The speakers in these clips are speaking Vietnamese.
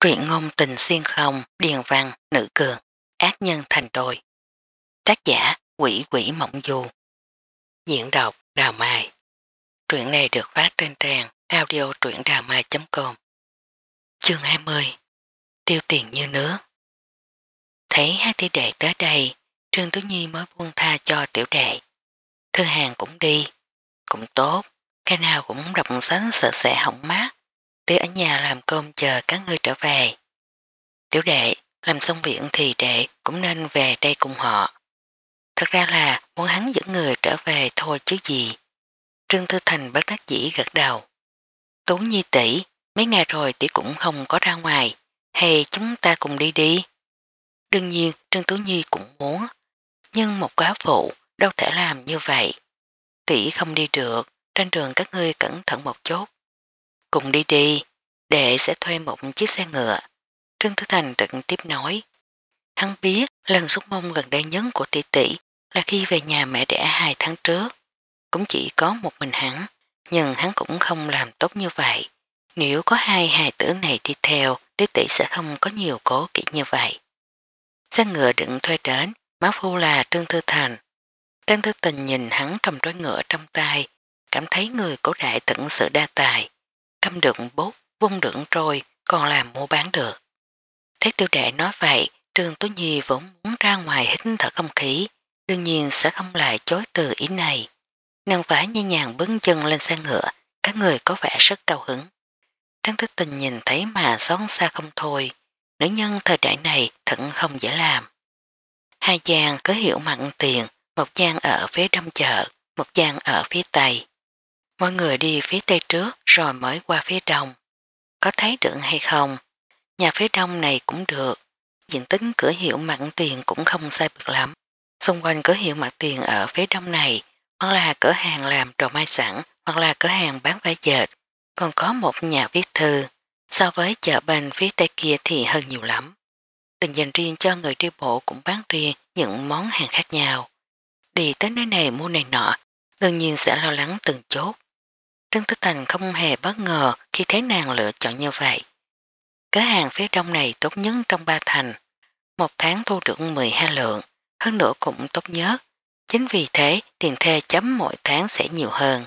truyện ngôn tình xuyên không, điền văn, nữ cường, ác nhân thành đôi. Tác giả quỷ quỷ mộng du. Diễn đọc Đào Mai. Truyện này được phát trên trang audio truyệnđàmai.com Chương 20 Tiêu tiền như nước Thấy hai tỷ đệ tới đây, Trương Tứ Nhi mới buông tha cho tiểu đệ. Thư hàng cũng đi, cũng tốt, cái nào cũng rộng sánh sợ sẽ hỏng mát, tí ở nhà làm cơm chờ các ngươi trở về. Tiểu đệ, làm xong viện thì đệ cũng nên về đây cùng họ. Thật ra là muốn hắn dẫn người trở về thôi chứ gì. Trương Tư Thành bất đắc dĩ gật đầu. Tú Nhi tỷ mấy ngày rồi tỷ cũng không có ra ngoài, hay chúng ta cùng đi đi. Đương nhiên Trương Tú Nhi cũng muốn, nhưng một quá phụ đâu thể làm như vậy. Tỷ không đi được, trên đường các ngươi cẩn thận một chút, cùng đi đi, đệ sẽ thuê một chiếc xe ngựa. Trương Thứ Thành trực tiếp nói. Hắn biết lần xúc mông gần đây nhất của tỷ tỷ là khi về nhà mẹ đẻ hai tháng trước. Cũng chỉ có một mình hắn, nhưng hắn cũng không làm tốt như vậy. Nếu có hai hài tử này đi theo, tỷ tỷ sẽ không có nhiều cố kỹ như vậy. Xe ngựa định thuê đến, máu phu là Trương Thư Thành. Trương Thư Tình nhìn hắn cầm rối ngựa trong tay, cảm thấy người cổ đại tận sự đa tài trăm đựng bút, vung đựng trôi còn làm mua bán được. thấy tiêu đệ nói vậy, Trương Tố Nhi vẫn muốn ra ngoài hít thở không khí, đương nhiên sẽ không lại chối từ ý này. Nàng vã nhẹ nhàng bứng chân lên xe ngựa, các người có vẻ rất cao hứng. Trang thức tình nhìn thấy mà xót xa không thôi, nữ nhân thời đại này thận không dễ làm. Hai giang cứ hiểu mặn tiền, một giang ở phía đông chợ, một giang ở phía tây mọi người đi phía tây trước rồi mới qua phía đông. Có thấy được hay không? Nhà phía đông này cũng được. Diện tích cửa hiệu mặn tiền cũng không sai biệt lắm. Xung quanh cửa hiệu mặn tiền ở phía đông này, hoặc là cửa hàng làm đồ mai sẵn, hoặc là cửa hàng bán vải dệt. Còn có một nhà viết thư. So với chợ bên phía tây kia thì hơn nhiều lắm. Đừng dành riêng cho người đi bộ cũng bán riêng những món hàng khác nhau. Đi tới nơi này mua này nọ, đương nhiên sẽ lo lắng từng chốt Trương Tư Thành không hề bất ngờ khi thấy nàng lựa chọn như vậy. Cửa hàng phía đông này tốt nhất trong ba thành, một tháng thu được 12 lượng, hơn nữa cũng tốt nhất. Chính vì thế tiền thê chấm mỗi tháng sẽ nhiều hơn.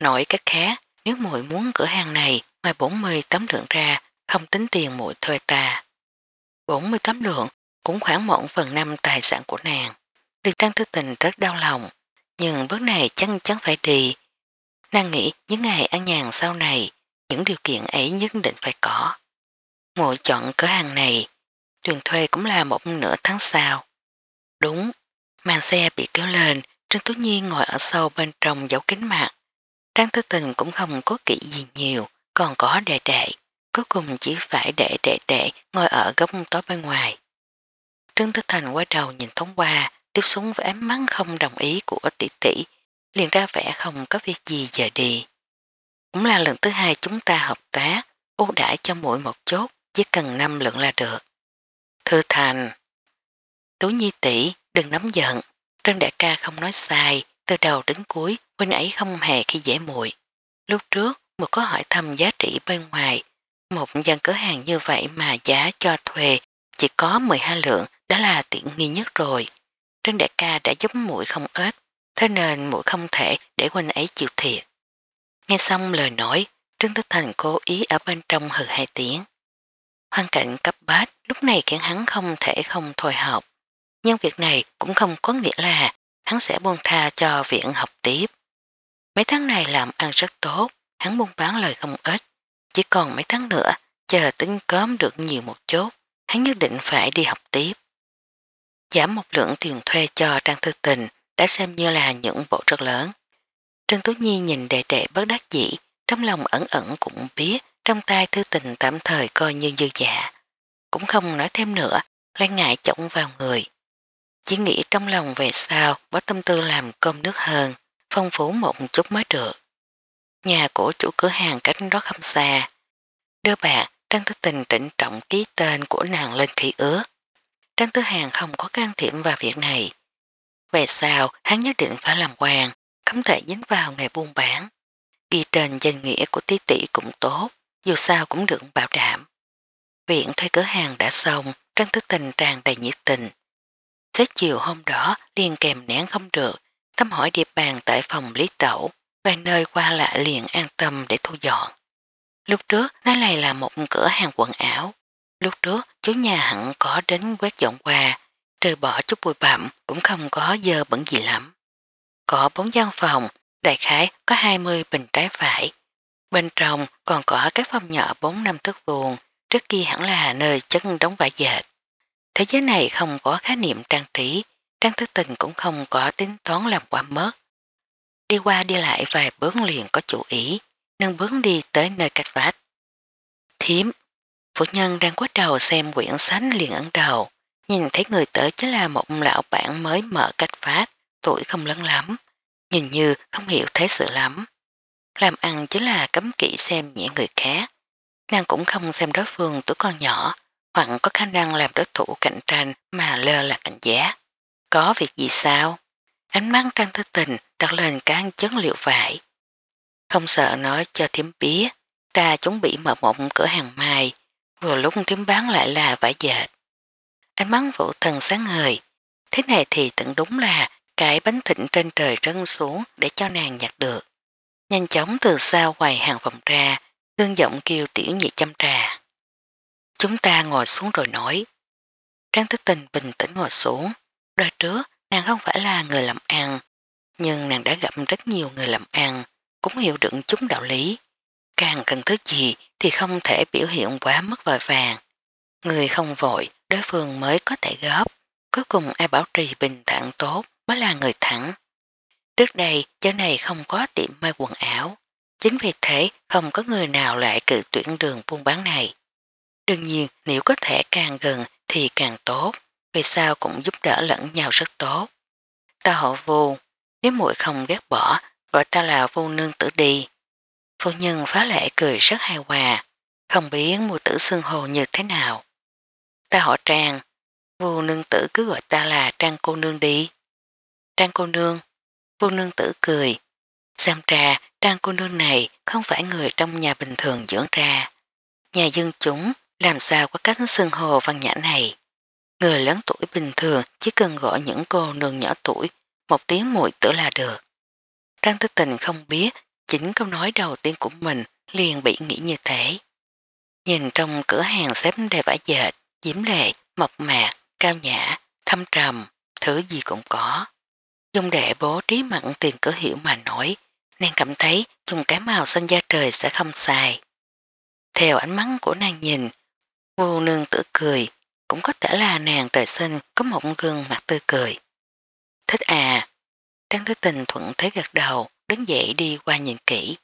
Nổi cách khác, nếu muội muốn cửa hàng này ngoài 40 tấm lượng ra, không tính tiền muội thuê ta. 40 tấm lượng cũng khoảng 1 phần 5 tài sản của nàng. Được Trang Thư Tình rất đau lòng, nhưng bước này chắc chắn phải đi Nàng nghĩ những ngày ăn nhàn sau này, những điều kiện ấy nhất định phải có. Ngộ chọn cửa hàng này, tiền thuê cũng là một nửa tháng sau. Đúng, màn xe bị kéo lên, Trương Tú Nhi ngồi ở sâu bên trong dấu kính mặt. Trang tư tình cũng không có kỹ gì nhiều, còn có đệ đệ. Cuối cùng chỉ phải để đệ đệ ngồi ở góc tối bên ngoài. Trương Tư Thành qua đầu nhìn thống qua, tiếp xuống với ánh mắt không đồng ý của tỷ tỷ, liền ra vẻ không có việc gì giờ đi. Cũng là lần thứ hai chúng ta hợp tác, ưu đãi cho mỗi một chốt, chỉ cần năm lượng là được. Thư thành, Tú Nhi tỷ đừng nắm giận, Trân đại ca không nói sai, từ đầu đến cuối, huynh ấy không hề khi dễ muội. Lúc trước, một có hỏi thăm giá trị bên ngoài, một gian cửa hàng như vậy mà giá cho thuê chỉ có 12 lượng đã là tiện nghi nhất rồi. Trân đại ca đã giúp muội không ít, thế nên mũi không thể để huynh ấy chịu thiệt. Nghe xong lời nói, Trương Tức Thành cố ý ở bên trong hừ hai tiếng. Hoàn cảnh cấp bát lúc này khiến hắn không thể không thôi học. Nhưng việc này cũng không có nghĩa là hắn sẽ buông tha cho viện học tiếp. Mấy tháng này làm ăn rất tốt, hắn buôn bán lời không ít. Chỉ còn mấy tháng nữa, chờ tính cớm được nhiều một chút, hắn nhất định phải đi học tiếp. Giảm một lượng tiền thuê cho Trang tư Tình đã xem như là những bộ rất lớn. Trương Tú Nhi nhìn đệ đệ bất đắc dĩ, trong lòng ẩn ẩn cũng biết trong tay thư tình tạm thời coi như dư dạ. Cũng không nói thêm nữa, lại ngại chổng vào người. Chỉ nghĩ trong lòng về sao có tâm tư làm cơm nước hơn, phong phú một chút mới được. Nhà của chủ cửa hàng cách đó không xa. Đưa bạn, Trang Tư Tình trịnh trọng ký tên của nàng lên khí ước. Trang Tư Hàng không có can thiệp vào việc này, về sau, hắn nhất định phải làm hoàng, không thể dính vào nghề buôn bán. Đi trên danh nghĩa của tí tỷ cũng tốt, dù sao cũng được bảo đảm. Viện thuê cửa hàng đã xong, Trang Thức Tình tràn đầy nhiệt tình. Thế chiều hôm đó, liền kèm nén không được, thăm hỏi địa bàn tại phòng Lý Tẩu, về nơi qua lại liền an tâm để thu dọn. Lúc trước, nó này là một cửa hàng quần áo. Lúc trước, chú nhà hẳn có đến quét dọn quà, trừ bỏ chút bụi bặm cũng không có dơ bẩn gì lắm. Có bốn gian phòng, đại khái có 20 bình trái phải. Bên trong còn có các phòng nhỏ 4 năm thước vuông, trước kia hẳn là nơi chân đóng vải dệt. Thế giới này không có khái niệm trang trí, trang thức tình cũng không có tính toán làm quả mất. Đi qua đi lại vài bước liền có chủ ý, nâng bước đi tới nơi cách vách. Thiếm, phụ nhân đang quát đầu xem quyển sách liền ấn đầu, Nhìn thấy người tới chính là một lão bạn mới mở cách phát, tuổi không lớn lắm, nhìn như không hiểu thế sự lắm. Làm ăn chính là cấm kỵ xem nhẹ người khác. Nàng cũng không xem đối phương tuổi con nhỏ, hoặc có khả năng làm đối thủ cạnh tranh mà lơ là cảnh giá. Có việc gì sao? Ánh mắt trang thư tình đặt lên cán chấn liệu vải. Không sợ nói cho thiếm bía, ta chuẩn bị mở một cửa hàng mai, vừa lúc thiếm bán lại là vải dệt. Ánh bắn vũ thần sáng ngời. Thế này thì tận đúng là cái bánh thịnh trên trời rân xuống để cho nàng nhặt được. Nhanh chóng từ sau quầy hàng vòng ra, hương giọng kêu tiểu nhị chăm trà. Chúng ta ngồi xuống rồi nói. Trang thức tình bình tĩnh ngồi xuống. Đôi trước, nàng không phải là người làm ăn, nhưng nàng đã gặp rất nhiều người làm ăn, cũng hiểu được chúng đạo lý. Càng cần thứ gì thì không thể biểu hiện quá mất vòi vàng. Người không vội, đối phương mới có thể góp, cuối cùng ai bảo trì bình thản tốt mới là người thẳng. Trước đây, chỗ này không có tiệm may quần áo, chính vì thế không có người nào lại cự tuyển đường buôn bán này. Đương nhiên, nếu có thể càng gần thì càng tốt, vì sao cũng giúp đỡ lẫn nhau rất tốt. Ta hộ vô, nếu muội không ghét bỏ, gọi ta là vô nương tử đi. Phu nhân phá lệ cười rất hài hòa, không biết mùa tử xương hồ như thế nào ta họ Trang, vô nương tử cứ gọi ta là Trang cô nương đi. Trang cô nương, vô nương tử cười, xem ra Trang cô nương này không phải người trong nhà bình thường dưỡng ra. Nhà dân chúng làm sao có cách xưng hồ văn nhã này. Người lớn tuổi bình thường chỉ cần gọi những cô nương nhỏ tuổi một tiếng muội tử là được. Trang Tư Tình không biết chính câu nói đầu tiên của mình liền bị nghĩ như thế. Nhìn trong cửa hàng xếp đầy vải dệt, diễm lệ, mộc mạc, cao nhã, thâm trầm, thứ gì cũng có. Dung đệ bố trí mặn tiền cửa hiểu mà nói. nàng cảm thấy dùng cái màu xanh da trời sẽ không xài. Theo ánh mắt của nàng nhìn, vô nương tử cười, cũng có thể là nàng trời sinh có một gương mặt tươi cười. Thích à, Trang Thứ Tình thuận thế gật đầu, đứng dậy đi qua nhìn kỹ.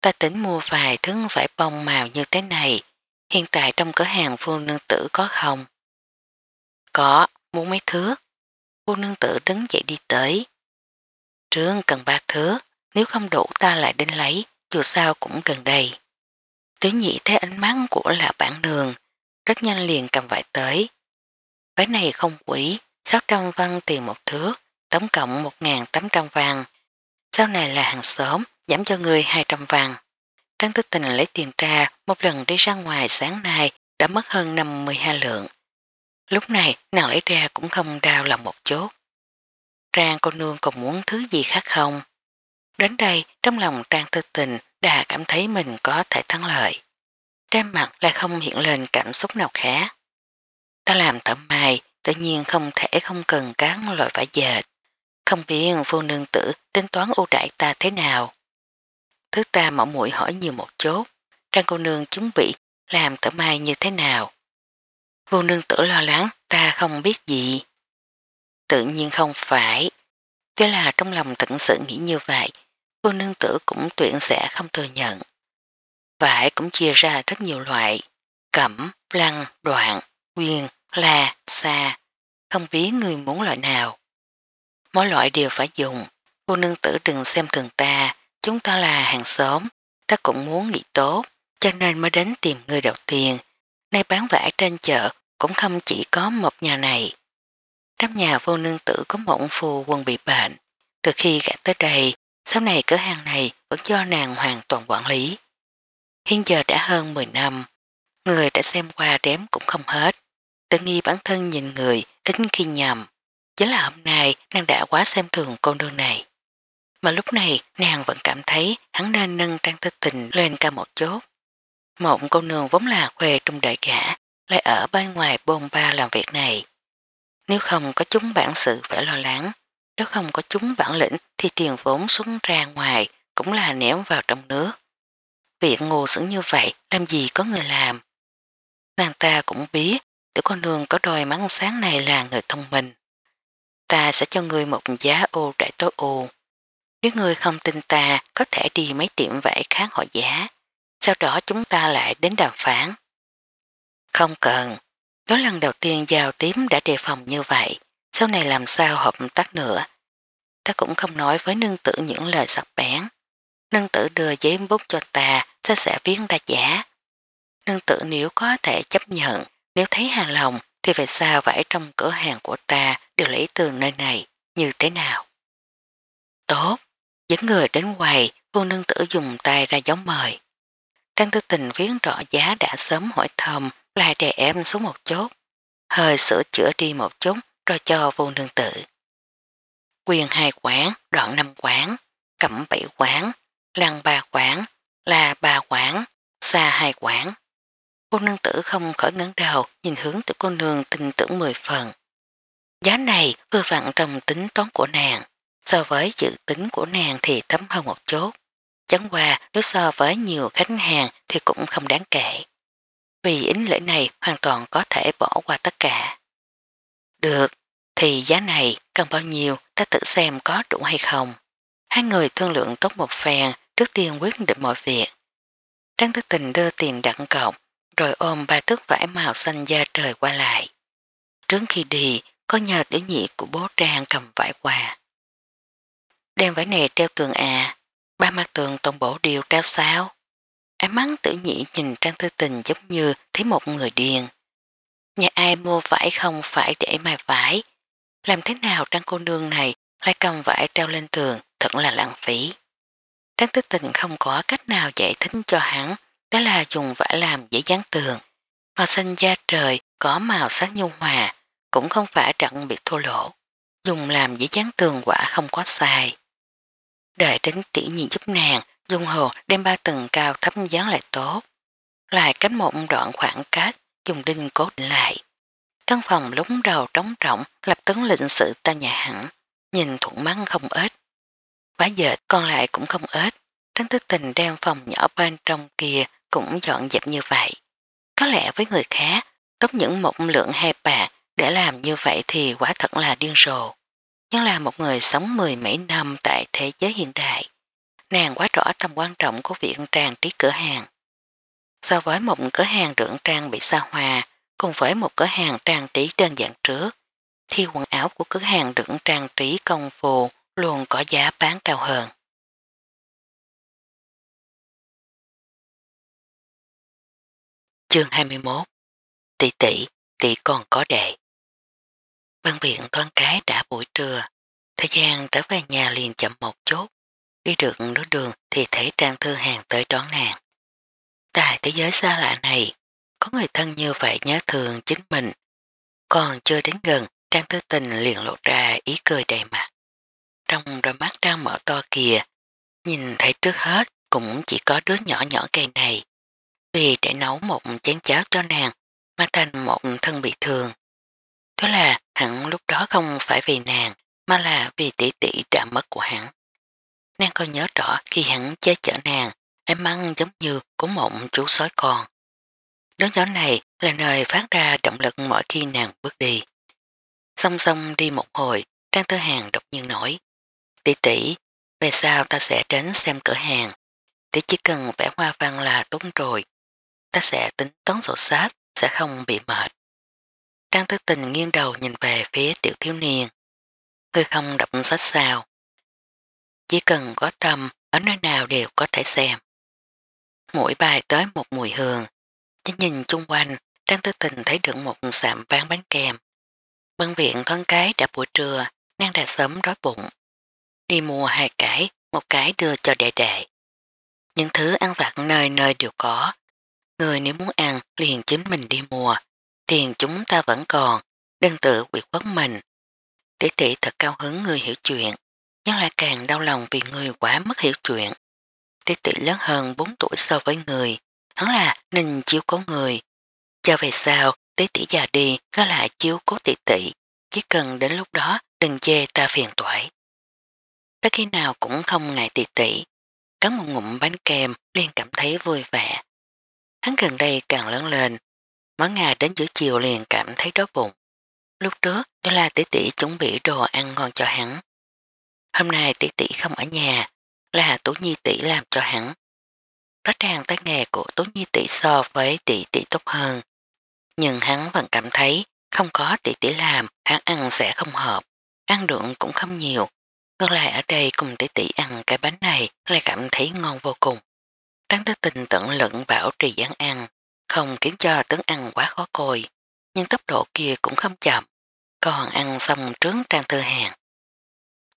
Ta tính mua vài thứ vải bông màu như thế này, hiện tại trong cửa hàng phu nương tử có không? Có, muốn mấy thứ. Phu nương tử đứng dậy đi tới. Trương cần ba thứ, nếu không đủ ta lại đến lấy, dù sao cũng gần đây. Tiểu nhị thấy ánh mắt của là bản đường, rất nhanh liền cầm vải tới. Vải này không quỷ, 600 văn tiền một thứ, tổng cộng 1.800 văn. Sau này là hàng xóm, giảm cho người 200 văn. Trang Tư Tình lấy tiền ra, một lần đi ra ngoài sáng nay, đã mất hơn 52 lượng. Lúc này, nàng lấy ra cũng không đau lòng một chút. Trang cô nương còn muốn thứ gì khác không? Đến đây, trong lòng Trang Tư Tình đã cảm thấy mình có thể thắng lợi. Trên mặt lại không hiện lên cảm xúc nào khác. Ta làm thở mày tự nhiên không thể không cần cán loại vải dệt. Không biết vô nương tử tính toán ưu đại ta thế nào. Thứ ta mỏ mũi hỏi nhiều một chốt, trang cô nương chuẩn bị làm tử mai như thế nào. Vô nương tử lo lắng, ta không biết gì. Tự nhiên không phải. Tuy là trong lòng tận sự nghĩ như vậy, vô nương tử cũng tuyện sẽ không thừa nhận. Vải cũng chia ra rất nhiều loại, cẩm, lăng, đoạn, quyền, la, xa, không biết người muốn loại nào. Mỗi loại đều phải dùng, vô nương tử đừng xem thường ta, Chúng ta là hàng xóm, ta cũng muốn nghỉ tốt, cho nên mới đến tìm người đầu tiên. Nay bán vải trên chợ cũng không chỉ có một nhà này. Đám nhà vô nương tử có một phù quân bị bệnh. Từ khi gã tới đây, sau này cửa hàng này vẫn do nàng hoàn toàn quản lý. Hiện giờ đã hơn 10 năm, người đã xem qua đếm cũng không hết. Tự nghi bản thân nhìn người ít khi nhầm. Chính là hôm nay nàng đã quá xem thường con đường này. Mà lúc này nàng vẫn cảm thấy hắn nên nâng trang tư tình lên cao một chút. Một cô nương vốn là quê trung đại gã, lại ở bên ngoài bồn ba làm việc này. Nếu không có chúng bản sự phải lo lắng, nếu không có chúng bản lĩnh thì tiền vốn xuống ra ngoài cũng là ném vào trong nước. Việc ngu xứng như vậy làm gì có người làm. Nàng ta cũng biết tiểu con nương có đôi mắt sáng này là người thông minh. Ta sẽ cho người một giá ô đại tối ô nếu người không tin ta, có thể đi mấy tiệm vẽ khác hỏi giá. Sau đó chúng ta lại đến đàm phán. Không cần. Đó lần đầu tiên giao tím đã đề phòng như vậy. Sau này làm sao hợp tác nữa. Ta cũng không nói với nương tử những lời sập bén. Nương tử đưa giấy bút cho ta, ta sẽ viết ra giá Nương tử nếu có thể chấp nhận, nếu thấy hài lòng thì về sao vải trong cửa hàng của ta đều lấy từ nơi này, như thế nào? Tốt, Dẫn người đến quầy, cô nương tử dùng tay ra giống mời. Trang tư tình viếng rõ giá đã sớm hỏi thầm, lại đè em xuống một chốt, hơi sửa chữa đi một chút rồi cho vô nương tử. Quyền hai quán, đoạn năm quán, cẩm bảy quán, lăng ba quán, là ba quán, xa hai quán. Cô nương tử không khỏi ngấn đầu nhìn hướng từ cô nương tin tưởng mười phần. Giá này vừa vặn trong tính toán của nàng so với dự tính của nàng thì thấm hơn một chút. Chẳng qua nếu so với nhiều khách hàng thì cũng không đáng kể. Vì ính lễ này hoàn toàn có thể bỏ qua tất cả. Được, thì giá này cần bao nhiêu ta tự xem có đủ hay không. Hai người thương lượng tốt một phen trước tiên quyết định mọi việc. Trang thức tình đưa tiền đặn cọc rồi ôm ba thước vải màu xanh da trời qua lại. Trước khi đi, có nhờ tiểu nhị của bố Trang cầm vải quà đem vải này treo tường à, ba mặt tường toàn bộ đều treo sao. Ám mắng tự nhĩ nhìn Trang Thư Tình giống như thấy một người điên. Nhà ai mua vải không phải để mài vải. Làm thế nào Trang cô nương này lại cầm vải treo lên tường thật là lãng phí. Trang Thư Tình không có cách nào giải thích cho hắn đó là dùng vải làm giấy dán tường. Màu xanh da trời có màu sắc nhu hòa cũng không phải trận bị thua lỗ. Dùng làm giấy dán tường quả không có sai. Đợi đến tỉ nhiên giúp nàng, dung hồ đem ba tầng cao thấp dán lại tốt. Lại cánh một đoạn khoảng cách, dùng đinh cốt lại. Căn phòng lúng đầu trống rộng, lập tấn lệnh sự ta nhà hẳn, nhìn thuận mắt không ít. Quá giờ còn lại cũng không ít, Trấn Tư Tình đem phòng nhỏ bên trong kia cũng dọn dẹp như vậy. Có lẽ với người khác, tốt những một lượng hai bạc để làm như vậy thì quả thật là điên rồ nhưng là một người sống mười mấy năm tại thế giới hiện đại. Nàng quá rõ tầm quan trọng của việc trang trí cửa hàng. So với một cửa hàng trưởng trang bị xa hòa cùng với một cửa hàng trang trí đơn giản trước, thì quần áo của cửa hàng trưởng trang trí công phù luôn có giá bán cao hơn. Chương 21 Tỷ tỷ, tỷ còn có đệ Văn viện toan cái đã buổi trưa, thời gian trở về nhà liền chậm một chút, đi được nửa đường thì thấy trang thư hàng tới đón nàng. Tại thế giới xa lạ này, có người thân như vậy nhớ thường chính mình. Còn chưa đến gần, trang thư tình liền lộ ra ý cười đầy mặt. Trong đôi mắt đang mở to kìa, nhìn thấy trước hết cũng chỉ có đứa nhỏ nhỏ cây này. Vì để nấu một chén cháo cho nàng, mà thành một thân bị thương. Thế là hẳn lúc đó không phải vì nàng, mà là vì tỷ tỷ trả mất của hắn. Nàng còn nhớ rõ khi hắn che chở nàng, em ăn giống như của mộng chú sói con. Đứa nhỏ này là nơi phát ra động lực mỗi khi nàng bước đi. Song song đi một hồi, Trang Tư Hàng đột nhiên nói. Tỷ tỷ, về sau ta sẽ đến xem cửa hàng. Tỷ chỉ cần vẽ hoa văn là tốt rồi. Ta sẽ tính toán sổ sách, sẽ không bị mệt. Trang Tư Tình nghiêng đầu nhìn về phía tiểu thiếu niên. Người không đọc sách sao? Chỉ cần có tâm, ở nơi nào đều có thể xem. Mỗi bài tới một mùi hương. Chỉ nhìn chung quanh, Trang Tư Tình thấy được một sạm ván bánh kèm. Bân viện thoáng cái đã buổi trưa, nàng đã sớm đói bụng. Đi mua hai cái, một cái đưa cho đệ đệ. Những thứ ăn vặt nơi nơi đều có. Người nếu muốn ăn liền chính mình đi mua, tiền chúng ta vẫn còn, đừng tự quyệt vấn mình. Tỷ tỷ thật cao hứng người hiểu chuyện, nhưng lại càng đau lòng vì người quá mất hiểu chuyện. Tỷ tỷ lớn hơn 4 tuổi so với người, hắn là nên chiếu cố người. Cho về sau, tỷ tỷ già đi, có lại chiếu cố tỷ tỷ, chỉ cần đến lúc đó đừng chê ta phiền tuổi. Tới khi nào cũng không ngại tỷ tỷ, cắn một ngụm bánh kem liền cảm thấy vui vẻ. Hắn gần đây càng lớn lên, Món ngà đến giữa chiều liền cảm thấy đói bụng. Lúc trước, đó là tỷ tỷ chuẩn bị đồ ăn ngon cho hắn. Hôm nay tỷ tỷ không ở nhà, là Tố Nhi tỷ làm cho hắn. Rõ ràng tay nghề của Tố Nhi tỷ so với tỷ tỷ tốt hơn. Nhưng hắn vẫn cảm thấy không có tỷ tỷ làm, hắn ăn sẽ không hợp, ăn được cũng không nhiều. Ngược lại ở đây cùng tỷ tỷ ăn cái bánh này lại cảm thấy ngon vô cùng. Đáng tư tình tận lận bảo trì dáng ăn không khiến cho tướng ăn quá khó coi, nhưng tốc độ kia cũng không chậm, còn ăn xong trướng trang thư hàng.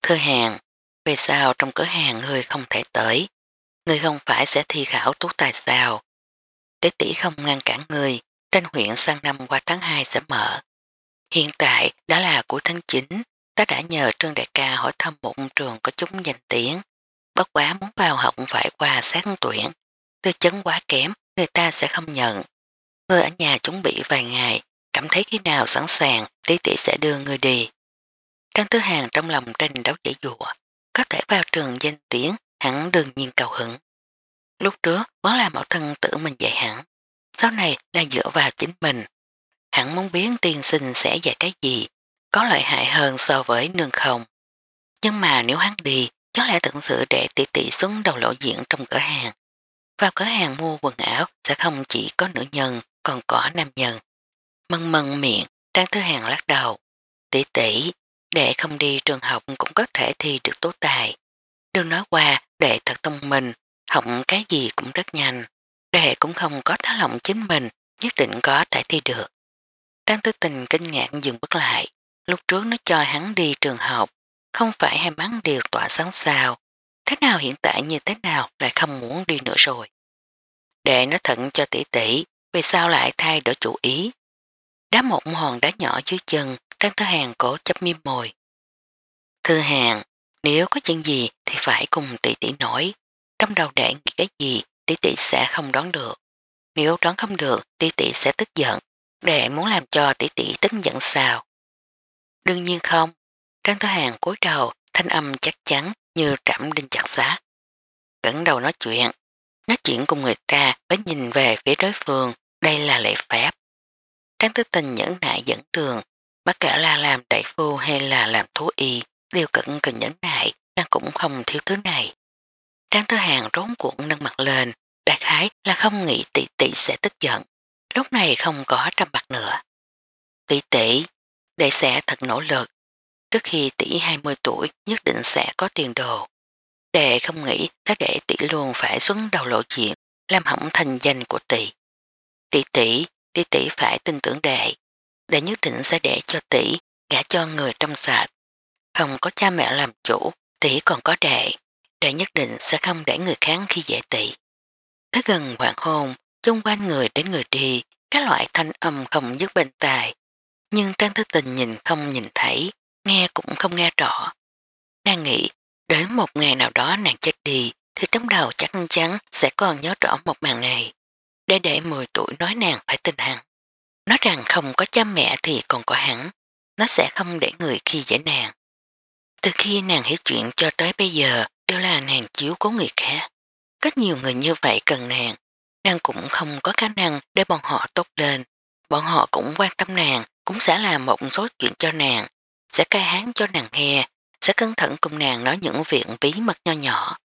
Thư hàng, về sao trong cửa hàng người không thể tới, người không phải sẽ thi khảo tú tài sao. Tế tỷ không ngăn cản người, tranh huyện sang năm qua tháng 2 sẽ mở. Hiện tại đã là cuối tháng 9, ta đã nhờ Trương Đại ca hỏi thăm một trường có chúng danh tiếng. Bất quá muốn vào học phải qua xét tuyển, tư chấn quá kém người ta sẽ không nhận. Người ở nhà chuẩn bị vài ngày, cảm thấy khi nào sẵn sàng, tỷ tỷ sẽ đưa người đi. Trang Tứ Hàng trong lòng tranh đấu dễ dụa, có thể vào trường danh tiếng, hẳn đương nhiên cầu hứng. Lúc trước, vẫn là mẫu thân tự mình dạy hẳn, sau này là dựa vào chính mình. Hẳn muốn biến tiên sinh sẽ dạy cái gì, có lợi hại hơn so với nương không. Nhưng mà nếu hắn đi, chắc lẽ tận sự để tỷ tỷ xuống đầu lộ diện trong cửa hàng, vào cửa hàng mua quần áo sẽ không chỉ có nữ nhân, còn có nam nhân. Mân mân miệng, Trang thứ Hàng lắc đầu. Tỷ tỷ, để không đi trường học cũng có thể thi được tố tài. Đừng nói qua, đệ thật thông minh, học cái gì cũng rất nhanh. Đệ cũng không có tháo lòng chính mình, nhất định có thể thi được. Trang thứ Tình kinh ngạc dừng bước lại. Lúc trước nó cho hắn đi trường học, không phải hay mắt điều tỏa sáng sao, thế nào hiện tại như thế nào lại không muốn đi nữa rồi. Để nó thận cho tỷ tỷ, vì sao lại thay đổi chủ ý. Đá mộng hòn đá nhỏ dưới chân, đang thư hàng cố chấp miêm mồi. Thư hàng, nếu có chuyện gì thì phải cùng tỷ tỷ nổi. Trong đầu đạn cái gì tỷ tỷ sẽ không đoán được. Nếu đoán không được tỷ tỷ sẽ tức giận. Đệ muốn làm cho tỷ tỷ tức giận sao? Đương nhiên không. Trang thư hàng cúi đầu, thanh âm chắc chắn như trảm đinh chặt xá. Cẩn đầu nói chuyện, nói chuyện cùng người ta mới nhìn về phía đối phương, đây là lễ phép. Trang tư tình nhẫn nại dẫn đường, bất kể là làm đại phu hay là làm thú y, đều cẩn cần nhẫn nại, nàng cũng không thiếu thứ này. Trang tư hàng rốn cuộn nâng mặt lên, đại khái là không nghĩ tỷ tỷ sẽ tức giận, lúc này không có trăm bạc nữa. Tỷ tỷ, đệ sẽ thật nỗ lực, trước khi tỷ 20 tuổi nhất định sẽ có tiền đồ. Đệ không nghĩ tới để tỷ luôn phải xuống đầu lộ diện, làm hỏng thành danh của tỷ. Tỷ tỷ, tỷ tỷ phải tin tưởng đệ. Đệ nhất định sẽ để cho tỷ, gả cho người trong sạch. Không có cha mẹ làm chủ, tỷ còn có đệ. Đệ nhất định sẽ không để người khác khi dễ tỷ. Tới gần hoàng hôn, chung quanh người đến người đi, các loại thanh âm không dứt bên tài. Nhưng Trang Thứ Tình nhìn không nhìn thấy, nghe cũng không nghe rõ. Nàng nghĩ, đến một ngày nào đó nàng chết đi, thì trong đầu chắc chắn sẽ còn nhớ rõ một màn này. Để để 10 tuổi nói nàng phải tin hắn. Nói rằng không có cha mẹ thì còn có hắn, nó sẽ không để người khi dễ nàng. Từ khi nàng hiểu chuyện cho tới bây giờ đều là nàng chiếu cố người khác. Có nhiều người như vậy cần nàng, nàng cũng không có khả năng để bọn họ tốt lên. Bọn họ cũng quan tâm nàng, cũng sẽ làm một số chuyện cho nàng, sẽ cai hán cho nàng nghe, sẽ cẩn thận cùng nàng nói những việc bí mật nho nhỏ.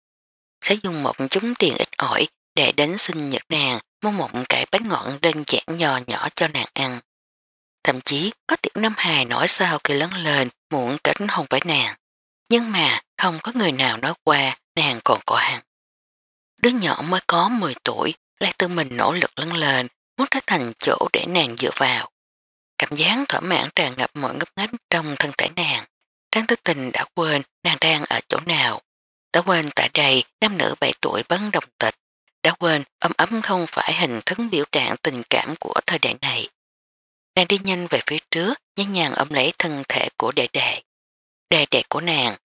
Sẽ dùng một chúng tiền ít ỏi để đến sinh nhật nàng mua một cái bánh ngọn đơn giản nhỏ nhỏ cho nàng ăn. Thậm chí có tiểu năm Hài nói sao khi lớn lên muộn cánh hôn với nàng. Nhưng mà không có người nào nói qua nàng còn có hắn. Đứa nhỏ mới có 10 tuổi lại tự mình nỗ lực lớn lên muốn trở thành chỗ để nàng dựa vào. Cảm giác thỏa mãn tràn ngập mọi ngấp ngách trong thân thể nàng. Trang tư tình đã quên nàng đang ở chỗ nào. Đã quên tại đây nam nữ 7 tuổi bắn đồng tịch. Đã quên ấm ấm không phải hình thức biểu trạng tình cảm của thời đại này. Nàng đi nhanh về phía trước, nhanh nhàng ôm lấy thân thể của đệ đệ. Đệ đệ của nàng.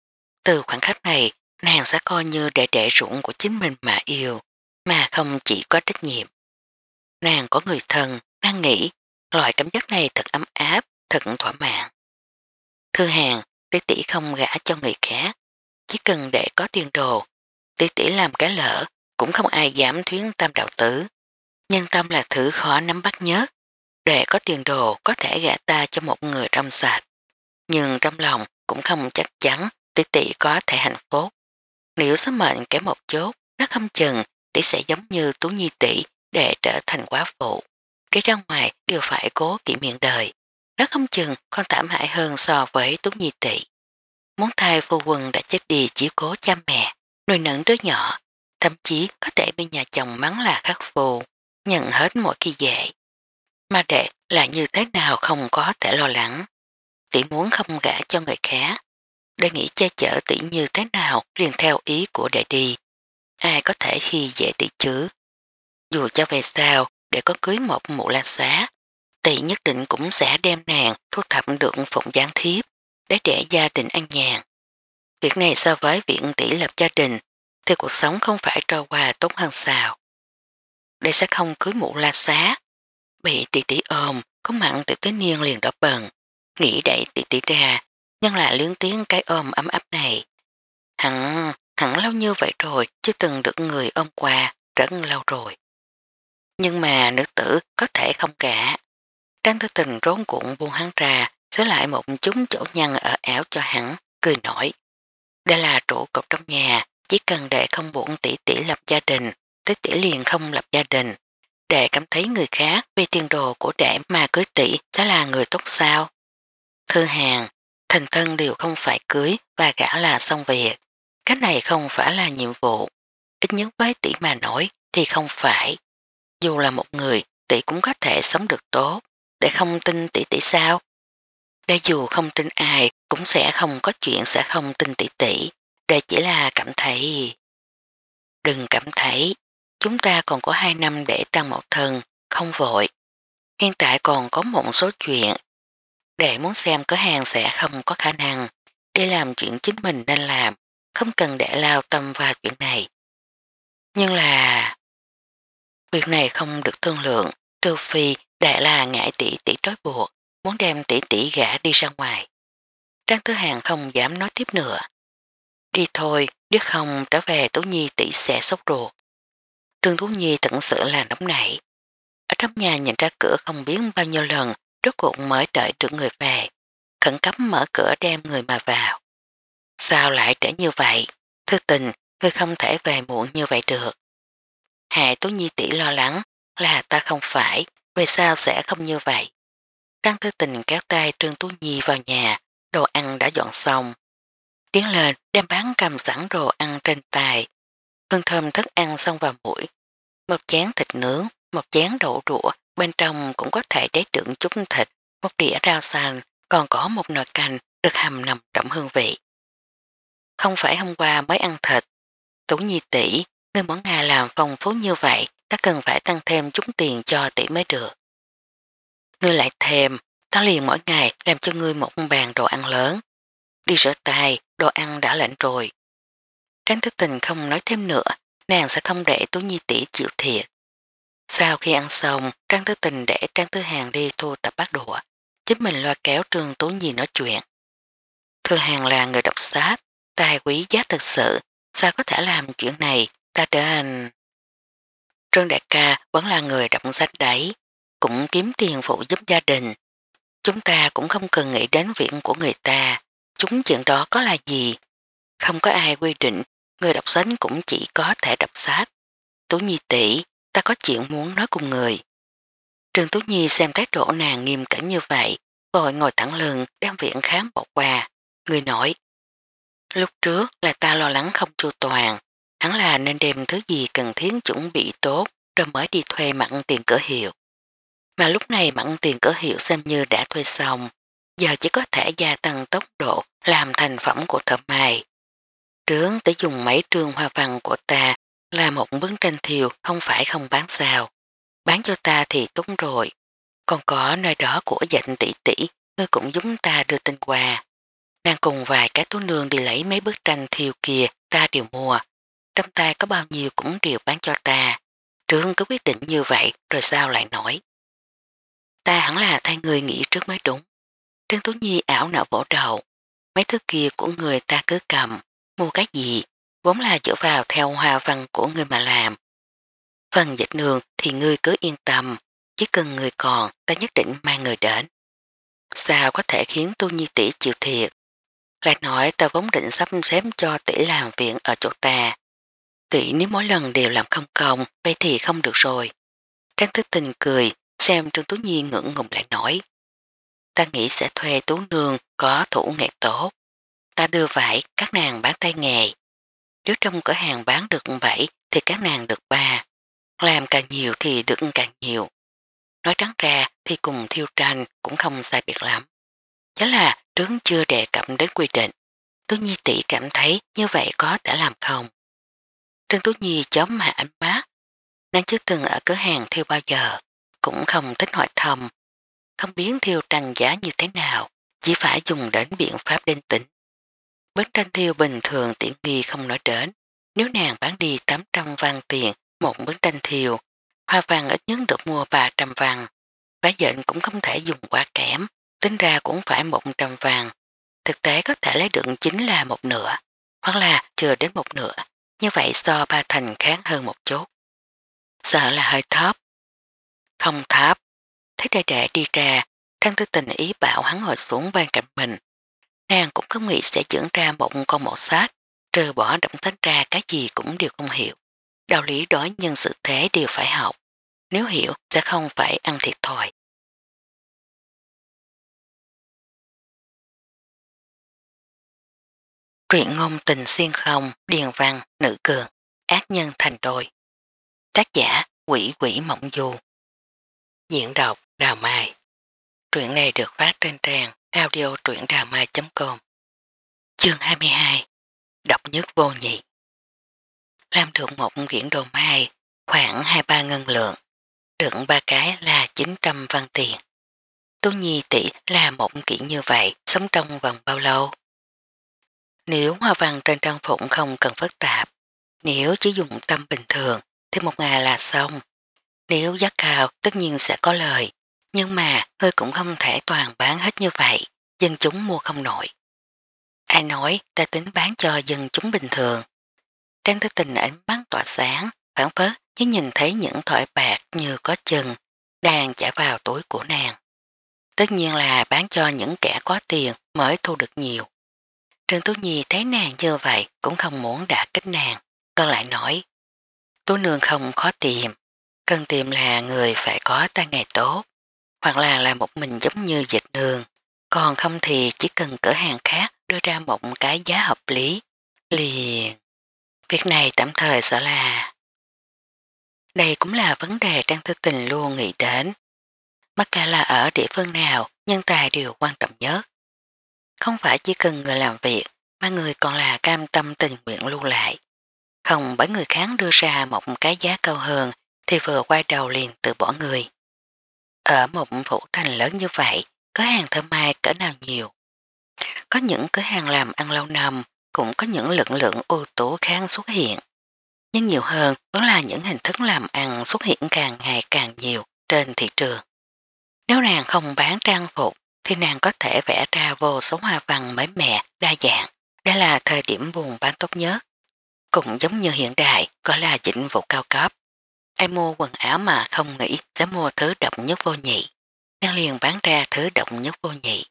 Từ khoảng khắc này, nàng sẽ coi như đệ đệ ruộng của chính mình mà yêu, mà không chỉ có trách nhiệm. Nàng có người thân, nàng nghĩ loại cảm giác này thật ấm áp, thật thỏa mãn. Thư hàng, tỷ tỷ không gã cho người khác, chỉ cần để có tiền đồ, tỷ tỷ làm cái lỡ, cũng không ai dám thuyến tam đạo tử. Nhân tâm là thứ khó nắm bắt nhất. để có tiền đồ có thể gã ta cho một người trong sạch, nhưng trong lòng cũng không chắc chắn tỷ tỷ có thể hạnh phúc. Nếu số mệnh kém một chút, nó không chừng tỷ sẽ giống như Tú Nhi tỷ để trở thành quá phụ đi ra ngoài đều phải cố kỷ miệng đời. Nó không chừng còn thảm hại hơn so với túng Nhi tỷ. Muốn thai phu quân đã chết đi chỉ cố cha mẹ, nuôi nấng đứa nhỏ, thậm chí có thể bị nhà chồng mắng là khắc phù, nhận hết mọi khi dễ. Mà đệ là như thế nào không có thể lo lắng. Tỷ muốn không gã cho người khác. Để nghĩ che chở tỷ như thế nào liền theo ý của đệ đi. Ai có thể khi dễ tỷ chứ. Dù cho về sao, để có cưới một mụ la xá, tỷ nhất định cũng sẽ đem nàng thu thập được phụng gián thiếp để để gia đình an nhàn. Việc này so với viện tỷ lập gia đình thì cuộc sống không phải trôi qua tốt hơn sao. Để sẽ không cưới mụ la xá, bị tỷ tỷ ôm, có mặn từ tế niên liền đỏ bần, nghĩ đẩy tỷ tỷ ra, nhưng là luyến tiếng cái ôm ấm áp này. Hẳn, hẳn lâu như vậy rồi, chứ từng được người ôm qua, rất lâu rồi. Nhưng mà nữ tử có thể không cả. Trang thư tình rốn cuộn buông hắn ra, xới lại một chúng chỗ nhăn ở ảo cho hắn, cười nổi. Đây là trụ cột trong nhà, chỉ cần để không buồn tỷ tỷ lập gia đình, tỷ tỷ liền không lập gia đình. Đệ cảm thấy người khác vì tiền đồ của đệ mà cưới tỷ sẽ là người tốt sao. Thư hàng, thành thân đều không phải cưới và gã là xong việc. Cái này không phải là nhiệm vụ. Ít nhất với tỷ mà nói thì không phải dù là một người tỷ cũng có thể sống được tốt, để không tin tỷ tỷ sao. Để dù không tin ai cũng sẽ không có chuyện sẽ không tin tỷ tỷ, đây chỉ là cảm thấy. Đừng cảm thấy, chúng ta còn có 2 năm để tăng một thân, không vội. Hiện tại còn có một số chuyện để muốn xem cửa hàng sẽ không có khả năng để làm chuyện chính mình nên làm, không cần để lao tâm vào chuyện này. Nhưng là Việc này không được thương lượng, trừ phi đại là ngại tỷ tỷ trói buộc, muốn đem tỷ tỷ gã đi ra ngoài. Trang Thứ Hàng không dám nói tiếp nữa. Đi thôi, nếu không trở về Tố Nhi tỷ sẽ sốt ruột. Trương Tú Nhi tận sự là nóng nảy. Ở trong nhà nhìn ra cửa không biết bao nhiêu lần, rốt cuộc mới đợi được người về. Khẩn cấp mở cửa đem người mà vào. Sao lại trở như vậy? Thư tình, ngươi không thể về muộn như vậy được. Hệ Tố Nhi tỷ lo lắng là ta không phải, về sao sẽ không như vậy. Trang Thư Tình kéo tay Trương Tú Nhi vào nhà, đồ ăn đã dọn xong. Tiến lên đem bán cầm sẵn đồ ăn trên tài. Hương thơm thức ăn xong vào mũi. Một chén thịt nướng, một chén đậu đũa, bên trong cũng có thể đế trưởng chút thịt, một đĩa rau xanh, còn có một nồi canh được hầm nằm đậm hương vị. Không phải hôm qua mới ăn thịt, Tú Nhi tỷ Người mẫn hà làm phong phú như vậy ta cần phải tăng thêm chút tiền cho tỷ mới được. Ngươi lại thèm, ta liền mỗi ngày làm cho ngươi một bàn đồ ăn lớn. Đi rửa tay, đồ ăn đã lạnh rồi. Tránh thức tình không nói thêm nữa, nàng sẽ không để Tú Nhi tỷ chịu thiệt. Sau khi ăn xong, Trang thứ Tình để Trang thứ Hàng đi thu tập bát đũa. Chính mình loa kéo Trương Tú Nhi nói chuyện. Thư Hàng là người độc sát, tài quý giá thực sự, sao có thể làm chuyện này, Ta đến. Trương Đại ca vẫn là người đọc sách đấy, cũng kiếm tiền phụ giúp gia đình. Chúng ta cũng không cần nghĩ đến viện của người ta. Chúng chuyện đó có là gì? Không có ai quy định, người đọc sách cũng chỉ có thể đọc sách. Tú Nhi tỷ, ta có chuyện muốn nói cùng người. Trương Tú Nhi xem thái độ nàng nghiêm cẩn như vậy, vội ngồi thẳng lưng đem viện khám bỏ qua. Người nói, lúc trước là ta lo lắng không chu toàn, Hắn là nên đem thứ gì cần thiết chuẩn bị tốt rồi mới đi thuê mặn tiền cửa hiệu. Mà lúc này mặn tiền cửa hiệu xem như đã thuê xong, giờ chỉ có thể gia tăng tốc độ làm thành phẩm của thợ mài. Trướng tới dùng mấy trường hoa văn của ta là một bức tranh thiều không phải không bán sao. Bán cho ta thì tốn rồi. Còn có nơi đó của dạnh tỷ tỷ, ngươi cũng giúp ta đưa tin quà. Nàng cùng vài cái tú nương đi lấy mấy bức tranh thiều kia ta đều mua, trong tay có bao nhiêu cũng đều bán cho ta, trương cứ quyết định như vậy rồi sao lại nổi. Ta hẳn là thay người nghĩ trước mới đúng. Trương Tú Nhi ảo não vỗ đầu, mấy thứ kia của người ta cứ cầm, mua cái gì, vốn là dựa vào theo hòa văn của người mà làm. Phần dịch nương thì ngươi cứ yên tâm, chỉ cần người còn ta nhất định mang người đến. Sao có thể khiến Tu Nhi tỷ chịu thiệt? Lại nói ta vốn định sắp xếp cho tỷ làm viện ở chỗ ta, tỷ nếu mỗi lần đều làm không công, vậy thì không được rồi. Trang thức tình cười, xem Trương Tú Nhi ngưỡng ngùng lại nói. Ta nghĩ sẽ thuê Tú Nương có thủ nghệ tốt. Ta đưa vải các nàng bán tay nghề. Nếu trong cửa hàng bán được 7 thì các nàng được ba. Làm càng nhiều thì được càng nhiều. Nói trắng ra thì cùng thiêu tranh cũng không sai biệt lắm. Chá là trướng chưa đề cập đến quy định. Tú Nhi tỷ cảm thấy như vậy có thể làm không? Trương Tú Nhi chấm mà ánh mắt. Nàng chưa từng ở cửa hàng thiêu bao giờ, cũng không thích hỏi thầm. Không biết thiêu trần giá như thế nào, chỉ phải dùng đến biện pháp đinh tĩnh. Bến tranh thiêu bình thường tiện nghi không nói đến. Nếu nàng bán đi 800 vàng tiền một bến tranh thiêu, hoa vàng ít nhất được mua 300 vàng. Vá dện cũng không thể dùng quá kém, tính ra cũng phải 100 vàng. Thực tế có thể lấy được chính là một nửa, hoặc là chưa đến một nửa như vậy so ba thành kháng hơn một chút. Sợ là hơi thấp. Không thấp. Thấy đệ đệ đi ra, thăng tư tình ý bảo hắn ngồi xuống bên cạnh mình. Nàng cũng có nghĩ sẽ dưỡng ra bụng con mộ sát, trừ bỏ động tác ra cái gì cũng đều không hiểu. Đạo lý đối nhân sự thế đều phải học. Nếu hiểu sẽ không phải ăn thiệt thòi. Truyện ngôn tình xuyên không, điền văn, nữ cường, ác nhân thành đôi. Tác giả quỷ quỷ mộng du. Diễn đọc Đào Mai. Truyện này được phát trên trang audio truyệnđàmai.com Chương 22 Độc nhất vô nhị Làm được một quyển đồ mai khoảng 2-3 ngân lượng đựng ba cái là 900 văn tiền. Tố Nhi tỷ là một kỹ như vậy sống trong vòng bao lâu? Nếu hoa văn trên trang phục không cần phức tạp, nếu chỉ dùng tâm bình thường thì một ngày là xong. Nếu giá cao tất nhiên sẽ có lời, nhưng mà ngươi cũng không thể toàn bán hết như vậy, dân chúng mua không nổi. Ai nói ta tính bán cho dân chúng bình thường. Trang thức tình ánh mắt tỏa sáng, phản phớt chứ nhìn thấy những thỏi bạc như có chừng đang trả vào túi của nàng. Tất nhiên là bán cho những kẻ có tiền mới thu được nhiều. Trương Tú Nhi thấy nàng như vậy cũng không muốn đã kích nàng, còn lại nói, Tú Nương không khó tìm, cần tìm là người phải có tay nghề tốt, hoặc là là một mình giống như dịch nương, còn không thì chỉ cần cửa hàng khác đưa ra một cái giá hợp lý, liền. Việc này tạm thời sợ là... Đây cũng là vấn đề Trang Thư Tình luôn nghĩ đến. Mắc cả là ở địa phương nào, nhân tài đều quan trọng nhất. Không phải chỉ cần người làm việc mà người còn là cam tâm tình nguyện lưu lại. Không bởi người khác đưa ra một cái giá cao hơn thì vừa quay đầu liền từ bỏ người. Ở một phủ thành lớn như vậy, cửa hàng thơm mai cỡ nào nhiều. Có những cửa hàng làm ăn lâu năm, cũng có những lượng lượng ưu tố kháng xuất hiện. Nhưng nhiều hơn vẫn là những hình thức làm ăn xuất hiện càng ngày càng nhiều trên thị trường. Nếu nàng không bán trang phục thì nàng có thể vẽ ra vô số hoa văn mới mẻ, đa dạng. Đây là thời điểm buồn bán tốt nhất. Cũng giống như hiện đại, có là dịch vụ cao cấp. Ai mua quần áo mà không nghĩ sẽ mua thứ động nhất vô nhị. Nàng liền bán ra thứ động nhất vô nhị.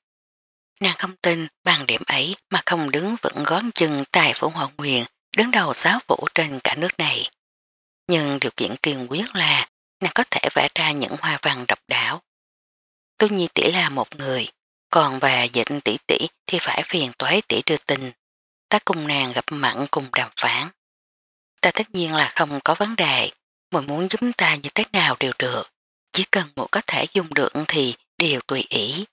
Nàng không tin bằng điểm ấy mà không đứng vững gón chân tài phủ hộ nguyện đứng đầu giáo vũ trên cả nước này. Nhưng điều kiện kiên quyết là nàng có thể vẽ ra những hoa văn độc đáo, Tư Nhi tỷ là một người, còn về dịch tỷ tỷ thì phải phiền toái tỷ đưa tin. Ta cùng nàng gặp mặn cùng đàm phán. Ta tất nhiên là không có vấn đề, mà muốn giúp ta như thế nào đều được. Chỉ cần một có thể dùng được thì đều tùy ý.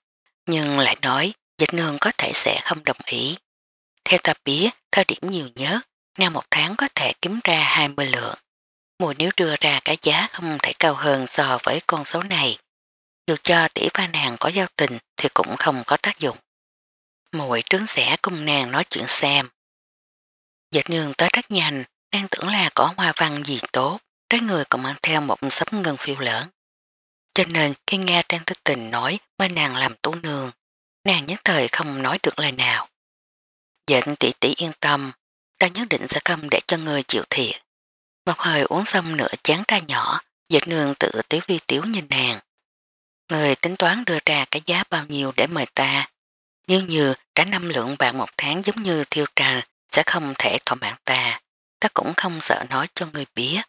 Nhưng lại nói, dịch nương có thể sẽ không đồng ý. Theo ta biết, thời điểm nhiều nhớ, năm một tháng có thể kiếm ra 20 lượng. Mùa nếu đưa ra cái giá không thể cao hơn so với con số này dù cho tỷ và nàng có giao tình thì cũng không có tác dụng. Mùi trướng sẽ cùng nàng nói chuyện xem. Dịch nương tới rất nhanh, đang tưởng là có hoa văn gì tốt, trái người còn mang theo một sấm ngân phiêu lớn. Cho nên khi nghe Trang Thức Tình nói ba nàng làm tú nương, nàng nhất thời không nói được lời nào. Dịch tỷ tỷ yên tâm, ta nhất định sẽ không để cho người chịu thiệt. Một hồi uống xong nửa chán ra nhỏ, dịch nương tự tiếu vi tiếu nhìn nàng người tính toán đưa ra cái giá bao nhiêu để mời ta. Như như cả năm lượng bạc một tháng giống như thiêu trà, sẽ không thể thỏa mãn ta. Ta cũng không sợ nói cho người biết.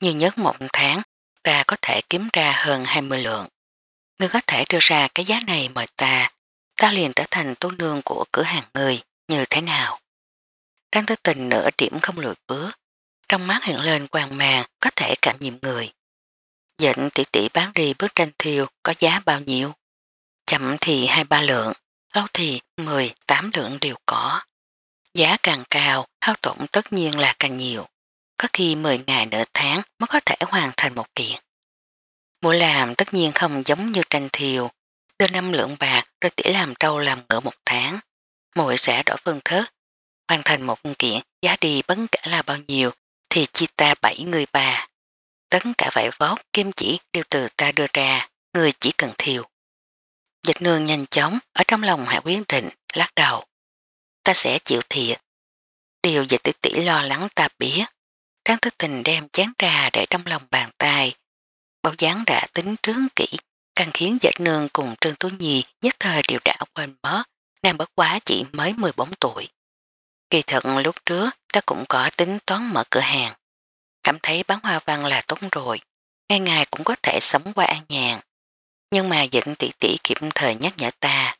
Như nhất một tháng, ta có thể kiếm ra hơn 20 lượng. Ngươi có thể đưa ra cái giá này mời ta. Ta liền trở thành tố nương của cửa hàng người như thế nào. Trang tư tình nửa điểm không lùi bước. Trong mắt hiện lên quang màng có thể cảm nhiệm người dịnh tỷ tỷ bán đi bức tranh thiêu có giá bao nhiêu. Chậm thì 2-3 lượng, lâu thì 10-8 lượng đều có. Giá càng cao, hao tổn tất nhiên là càng nhiều. Có khi 10 ngày nửa tháng mới có thể hoàn thành một kiện. mỗi làm tất nhiên không giống như tranh thiều, đưa năm lượng bạc rồi tỉ làm trâu làm ngựa một tháng. Mỗi sẽ đổi phương thức, hoàn thành một kiện giá đi bất cả là bao nhiêu thì chia ta 7 người bà tất cả vải vóc kim chỉ đều từ ta đưa ra, người chỉ cần thiều Dịch nương nhanh chóng, ở trong lòng hạ quyết định, lắc đầu. Ta sẽ chịu thiệt. Điều dịch tỷ tỷ lo lắng ta biết. Trang thức tình đem chán trà để trong lòng bàn tay. Bảo gián đã tính trướng kỹ, càng khiến dịch nương cùng Trương Tú Nhi nhất thời đều đã quên mất, nàng bất quá chỉ mới 14 tuổi. Kỳ thật lúc trước ta cũng có tính toán mở cửa hàng cảm thấy bán hoa văn là tốt rồi, ngay ngày cũng có thể sống qua an nhàn. Nhưng mà dịnh tỷ tỷ kịp thời nhắc nhở ta,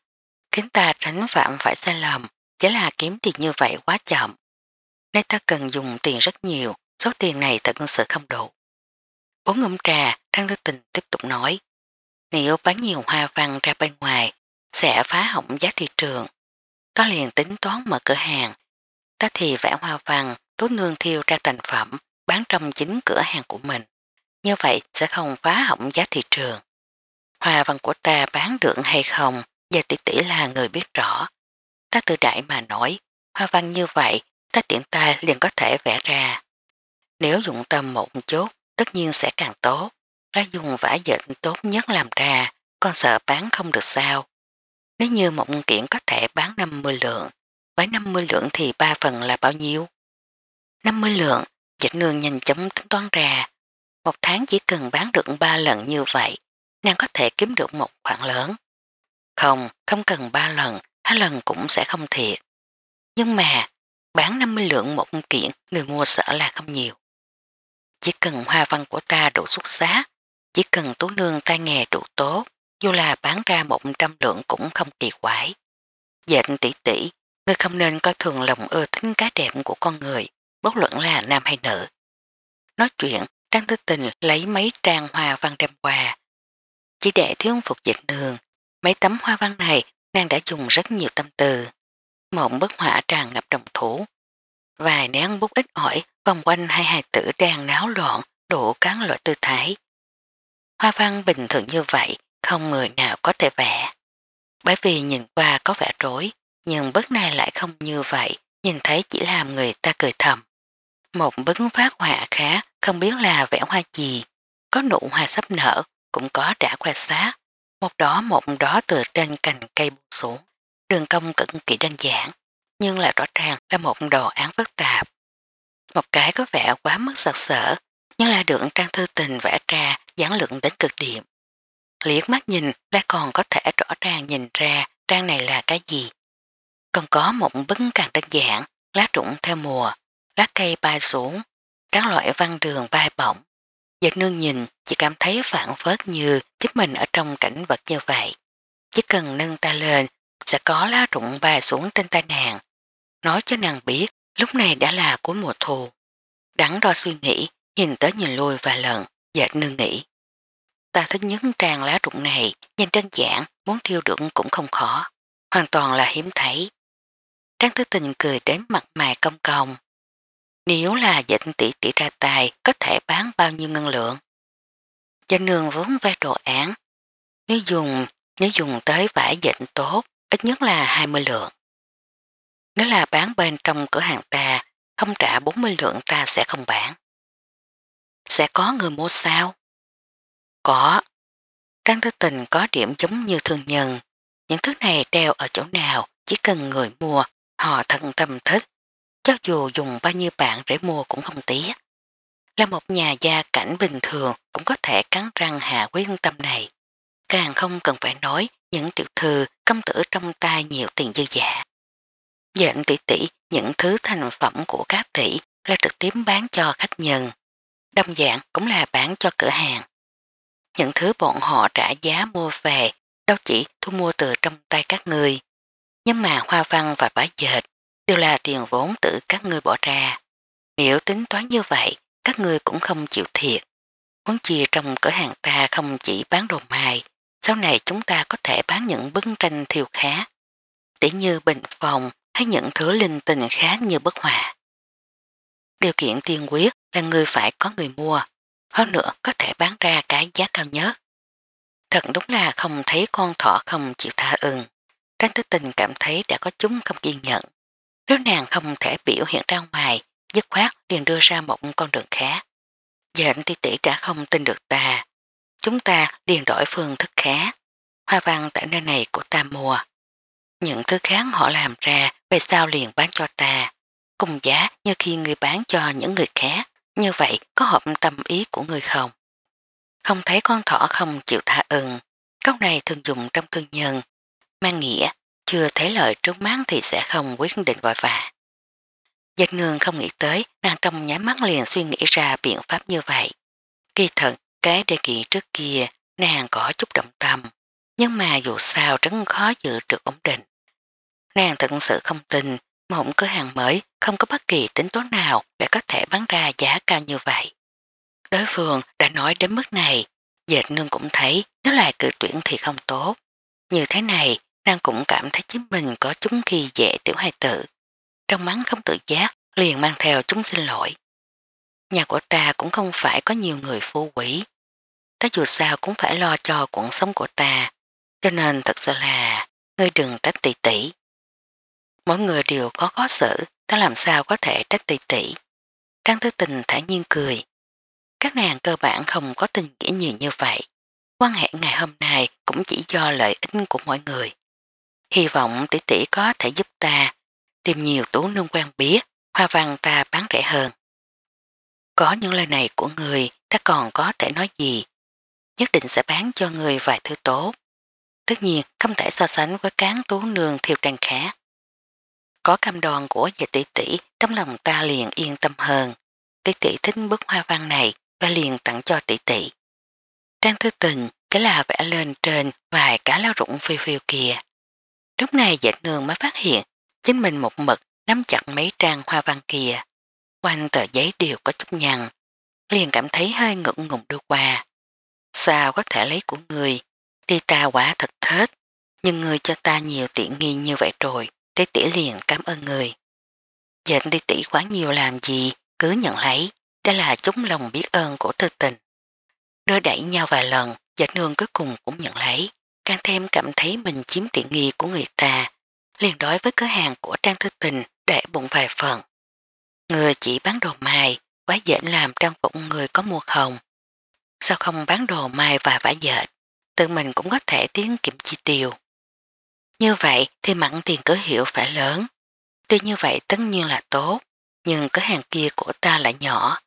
khiến ta tránh phạm phải sai lầm, chỉ là kiếm tiền như vậy quá chậm. Nay ta cần dùng tiền rất nhiều, số tiền này thật sự không đủ. Uống ngâm trà, Trang Tư Tình tiếp tục nói, nếu bán nhiều hoa văn ra bên ngoài, sẽ phá hỏng giá thị trường. có liền tính toán mở cửa hàng, ta thì vẽ hoa văn, tốt nương thiêu ra thành phẩm, bán trong chính cửa hàng của mình. Như vậy sẽ không phá hỏng giá thị trường. Hòa văn của ta bán được hay không, giờ tỷ tỷ là người biết rõ. Ta tự đại mà nói, hoa văn như vậy, ta tiện tay liền có thể vẽ ra. Nếu dụng tâm một chút, tất nhiên sẽ càng tốt. Ra dùng vả dệt tốt nhất làm ra, con sợ bán không được sao. Nếu như một kiện có thể bán 50 lượng, với 50 lượng thì 3 phần là bao nhiêu? 50 lượng Dịch ngường nhanh chóng tính toán ra, một tháng chỉ cần bán được ba lần như vậy, nàng có thể kiếm được một khoản lớn. Không, không cần ba lần, hai lần cũng sẽ không thiệt. Nhưng mà, bán 50 lượng một kiện người mua sợ là không nhiều. Chỉ cần hoa văn của ta đủ xuất sắc, chỉ cần tú nương tay nghề đủ tốt, dù là bán ra 100 lượng cũng không kỳ quái. Dệnh tỷ tỷ, người không nên coi thường lòng ưa tính cá đẹp của con người, bất luận là nam hay nữ. Nói chuyện, Trang Tư Tình lấy mấy trang hoa văn đem qua. Chỉ để thiếu phục dịch đường, mấy tấm hoa văn này nàng đã dùng rất nhiều tâm tư. Mộng bất hỏa tràn ngập đồng thủ. Vài nén bút ít ỏi vòng quanh hai hài tử đang náo loạn đủ các loại tư thái. Hoa văn bình thường như vậy không người nào có thể vẽ. Bởi vì nhìn qua có vẻ rối, nhưng bức này lại không như vậy, nhìn thấy chỉ làm người ta cười thầm. Một bức phát họa khá không biết là vẽ hoa gì, có nụ hoa sắp nở, cũng có đã que xác. Một đó một đó từ trên cành cây buông xuống. Đường công cực kỳ đơn giản, nhưng là rõ ràng là một đồ án phức tạp. Một cái có vẻ quá mức sạc sở, nhưng là được trang thư tình vẽ ra gián lượng đến cực điểm. Liếc mắt nhìn lại còn có thể rõ ràng nhìn ra trang này là cái gì. Còn có một bức càng đơn giản, lá rụng theo mùa, lá cây bay xuống, các loại văn đường bay bỏng. Dệt nương nhìn chỉ cảm thấy phản vớt như chính mình ở trong cảnh vật như vậy. Chỉ cần nâng ta lên sẽ có lá rụng bay xuống trên tay nàng. Nói cho nàng biết lúc này đã là của mùa thu. Đắn đo suy nghĩ, nhìn tới nhìn lui và lần, dệt nương nghĩ. Ta thích nhấn trang lá rụng này, nhìn đơn giản, muốn thiêu được cũng không khó. Hoàn toàn là hiếm thấy. Trang Tư Tình cười đến mặt mày công công, nếu là dịnh tỷ tỷ ra tài có thể bán bao nhiêu ngân lượng? Danh nương vốn vẽ đồ án. Nếu dùng, nếu dùng tới vải dịnh tốt, ít nhất là 20 lượng. Nếu là bán bên trong cửa hàng ta, không trả 40 lượng ta sẽ không bán. Sẽ có người mua sao? Có. Trang tư tình có điểm giống như thương nhân. Những thứ này treo ở chỗ nào, chỉ cần người mua, họ thận tâm thích cho dù dùng bao nhiêu bạn để mua cũng không tiếc. Là một nhà gia cảnh bình thường cũng có thể cắn răng hạ quyết tâm này. Càng không cần phải nói những tiểu thư công tử trong tay nhiều tiền dư giả. Dện tỷ tỷ, những thứ thành phẩm của các tỷ là trực tiếp bán cho khách nhân. Đồng dạng cũng là bán cho cửa hàng. Những thứ bọn họ trả giá mua về, đâu chỉ thu mua từ trong tay các người. Nhưng mà hoa văn và bá dệt đều là tiền vốn tự các ngươi bỏ ra. Nếu tính toán như vậy, các ngươi cũng không chịu thiệt. Muốn chi trong cửa hàng ta không chỉ bán đồ mài, sau này chúng ta có thể bán những bức tranh thiêu khá, tỉ như bình phòng hay những thứ linh tình khác như bất hòa. Điều kiện tiên quyết là người phải có người mua, hơn nữa có thể bán ra cái giá cao nhất. Thật đúng là không thấy con thỏ không chịu tha ưng. Trang thức tình cảm thấy đã có chúng không kiên nhận. Nếu nàng không thể biểu hiện ra ngoài, dứt khoát liền đưa ra một con đường khác. giờ anh tỷ tỷ đã không tin được ta. Chúng ta liền đổi phương thức khác. Hoa văn tại nơi này của ta mua. Những thứ khác họ làm ra về sao liền bán cho ta. Cùng giá như khi người bán cho những người khác. Như vậy có hợp tâm ý của người không? Không thấy con thỏ không chịu thả ưng. Câu này thường dùng trong thương nhân. Mang nghĩa chưa thấy lợi trước mắt thì sẽ không quyết định vội vã. Giác nương không nghĩ tới, nàng trong nháy mắt liền suy nghĩ ra biện pháp như vậy. Kỳ thật, cái đề nghị trước kia, nàng có chút động tâm, nhưng mà dù sao rất khó giữ được ổn định. Nàng thật sự không tin, một cửa hàng mới không có bất kỳ tính tố nào để có thể bán ra giá cao như vậy. Đối phương đã nói đến mức này, dệt nương cũng thấy nếu lại cự tuyển thì không tốt. Như thế này, nàng cũng cảm thấy chính mình có chúng khi dễ tiểu hài tử. Trong mắng không tự giác, liền mang theo chúng xin lỗi. Nhà của ta cũng không phải có nhiều người phú quý. Ta dù sao cũng phải lo cho cuộc sống của ta, cho nên thật sự là ngươi đừng trách tỷ tỷ. Mỗi người đều có khó xử, ta làm sao có thể trách tỷ tỷ. Trang Tư Tình thả nhiên cười. Các nàng cơ bản không có tình nghĩa nhiều như vậy. Quan hệ ngày hôm nay cũng chỉ do lợi ích của mọi người hy vọng tỷ tỷ có thể giúp ta tìm nhiều tú nương quen biết, hoa văn ta bán rẻ hơn. Có những lời này của người ta còn có thể nói gì, nhất định sẽ bán cho người vài thứ tốt. Tất nhiên không thể so sánh với cán tú nương thiêu trang khác. Có cam đoàn của dạy tỷ tỷ trong lòng ta liền yên tâm hơn. Tỷ tỷ thích bức hoa văn này và liền tặng cho tỷ tỷ. Trang thư tình chỉ là vẽ lên trên vài cá lá rụng phiêu phiêu kìa. Lúc này dạch nương mới phát hiện chính mình một mực nắm chặt mấy trang hoa văn kia. Quanh tờ giấy đều có chút nhằn, liền cảm thấy hơi ngượng ngùng đưa qua. Sao có thể lấy của người? ti ta quả thật thết, nhưng người cho ta nhiều tiện nghi như vậy rồi, tế tỉ liền cảm ơn người. Dệnh đi tỉ quá nhiều làm gì, cứ nhận lấy, đây là chúng lòng biết ơn của tư tình. Đưa đẩy nhau vài lần, dạch nương cuối cùng cũng nhận lấy càng thêm cảm thấy mình chiếm tiện nghi của người ta, liền đối với cửa hàng của Trang Thư Tình để bụng vài phần. Người chỉ bán đồ mai quá dễ làm trang phục người có mua hồng. Sao không bán đồ mai và vải dệt, tự mình cũng có thể tiết kiệm chi tiêu. Như vậy thì mặn tiền cửa hiệu phải lớn. Tuy như vậy tất nhiên là tốt, nhưng cửa hàng kia của ta lại nhỏ.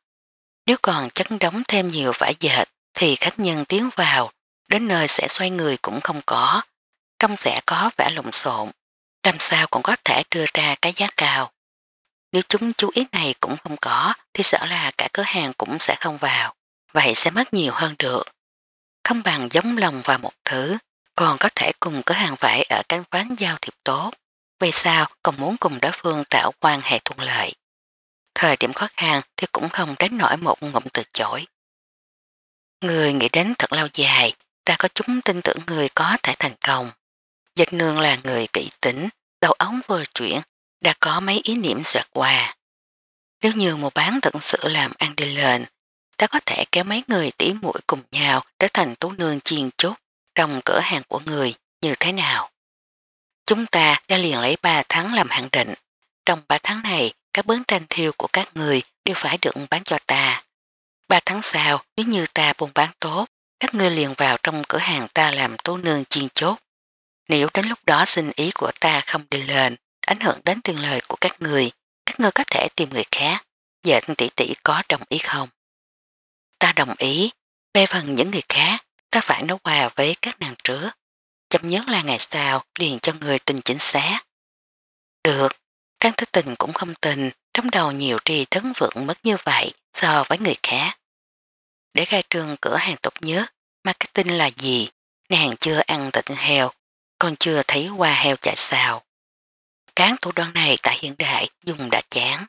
Nếu còn chấn đóng thêm nhiều vải dệt thì khách nhân tiến vào đến nơi sẽ xoay người cũng không có, trong sẽ có vẻ lộn xộn, làm sao còn có thể đưa ra cái giá cao. Nếu chúng chú ý này cũng không có, thì sợ là cả cửa hàng cũng sẽ không vào, vậy sẽ mất nhiều hơn được. Không bằng giống lòng vào một thứ, còn có thể cùng cửa hàng vải ở cánh quán giao thiệp tốt. Về sao còn muốn cùng đối phương tạo quan hệ thuận lợi. Thời điểm khó khăn thì cũng không tránh nổi một ngụm từ chối. Người nghĩ đến thật lâu dài, ta có chúng tin tưởng người có thể thành công. Dịch nương là người kỹ tính, đầu ống vừa chuyển, đã có mấy ý niệm xoạt qua. Nếu như một bán thật sự làm ăn đi lên, ta có thể kéo mấy người tỉ mũi cùng nhau trở thành tú nương chiên chút trong cửa hàng của người như thế nào. Chúng ta đã liền lấy 3 tháng làm hạn định. Trong 3 tháng này, các bướn tranh thiêu của các người đều phải được bán cho ta. 3 tháng sau, nếu như ta buôn bán tốt, các ngươi liền vào trong cửa hàng ta làm tố nương chiên chốt. Nếu đến lúc đó xin ý của ta không đi lên, ảnh hưởng đến tiền lời của các người, các ngươi có thể tìm người khác. Dệt tỷ tỷ có đồng ý không? Ta đồng ý, về phần những người khác, ta phải nấu quà với các nàng trước. Chậm nhất là ngày sau liền cho người tình chính xác. Được, Trang Thứ Tình cũng không tình, trong đầu nhiều tri thấn vượng mất như vậy so với người khác. Để khai trương cửa hàng tốt nhất, marketing là gì? Nàng chưa ăn thịt heo, còn chưa thấy qua heo chạy xào. Cán thủ đoạn này tại hiện đại dùng đã chán.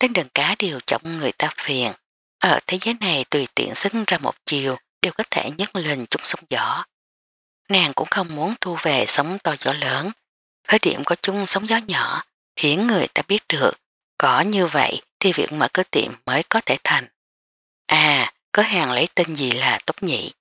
Đến đường cá đều chống người ta phiền. Ở thế giới này tùy tiện xứng ra một chiều đều có thể nhấc lên chúng sống gió. Nàng cũng không muốn thu về sóng to gió lớn. Khởi điểm có chung sống gió nhỏ khiến người ta biết được có như vậy thì việc mở cửa tiệm mới có thể thành. À, có hàng lấy tên gì là tốt nhỉ?